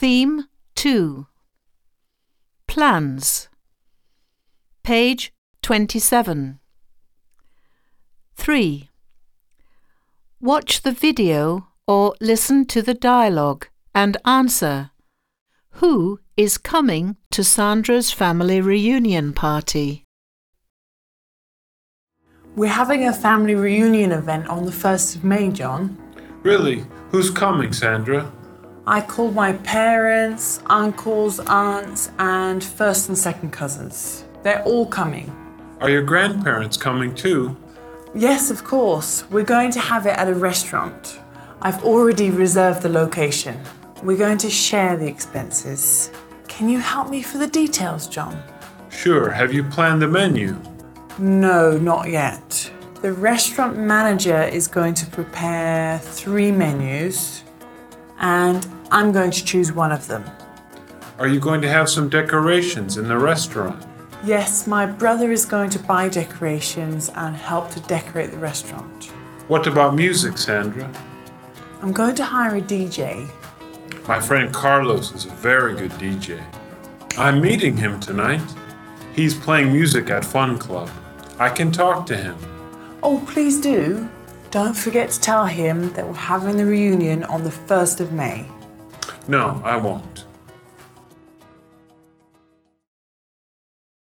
Theme 2 Plans Page 27 3. Watch the video or listen to the dialogue and answer. Who is coming to Sandra's family reunion party? We're having a family reunion event on the 1st of May, John. Really? Who's coming, Sandra? I called my parents, uncles, aunts, and first and second cousins. They're all coming. Are your grandparents coming too? Yes, of course. We're going to have it at a restaurant. I've already reserved the location. We're going to share the expenses. Can you help me for the details, John? Sure. Have you planned the menu? No, not yet. The restaurant manager is going to prepare three menus, and I'm going to choose one of them. Are you going to have some decorations in the restaurant? Yes, my brother is going to buy decorations and help to decorate the restaurant. What about music, Sandra? I'm going to hire a DJ. My friend Carlos is a very good DJ. I'm meeting him tonight. He's playing music at Fun Club. I can talk to him. Oh, please do. Don't forget to tell him that we're having the reunion on the 1st of May. No, I won't.